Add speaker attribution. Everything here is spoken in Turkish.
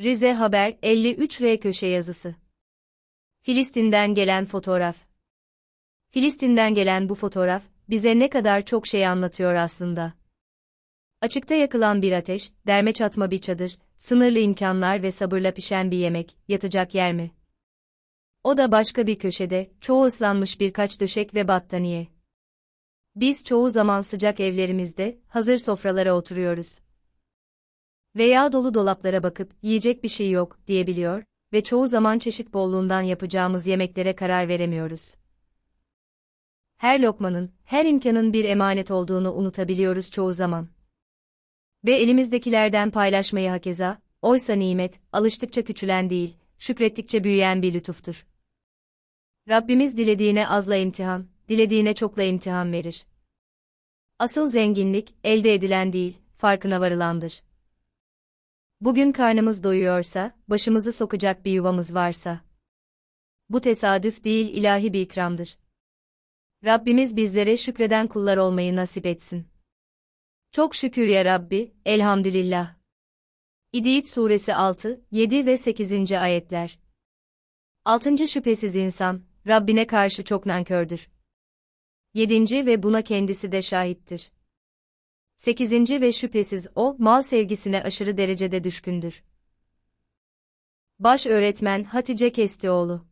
Speaker 1: Rize Haber 53R köşe yazısı. Filistin'den gelen fotoğraf. Filistin'den gelen bu fotoğraf bize ne kadar çok şey anlatıyor aslında. Açıkta yakılan bir ateş, derme çatma bir çadır, sınırlı imkanlar ve sabırla pişen bir yemek, yatacak yer mi? O da başka bir köşede, çoğu ıslanmış birkaç döşek ve battaniye. Biz çoğu zaman sıcak evlerimizde, hazır sofralara oturuyoruz. Veya dolu dolaplara bakıp, yiyecek bir şey yok, diyebiliyor ve çoğu zaman çeşit bolluğundan yapacağımız yemeklere karar veremiyoruz. Her lokmanın, her imkanın bir emanet olduğunu unutabiliyoruz çoğu zaman. Ve elimizdekilerden paylaşmayı hakeza, oysa nimet, alıştıkça küçülen değil, şükrettikçe büyüyen bir lütuftur. Rabbimiz dilediğine azla imtihan, dilediğine çokla imtihan verir. Asıl zenginlik, elde edilen değil, farkına varılandır. Bugün karnımız doyuyorsa, başımızı sokacak bir yuvamız varsa. Bu tesadüf değil ilahi bir ikramdır. Rabbimiz bizlere şükreden kullar olmayı nasip etsin. Çok şükür ya Rabbi, elhamdülillah. İdiyit suresi 6, 7 ve 8. ayetler. 6. Şüphesiz insan, Rabbine karşı çok nankördür. 7. ve buna kendisi de şahittir. 8. ve şüphesiz o, mal sevgisine aşırı derecede düşkündür. Baş öğretmen Hatice Kestioğlu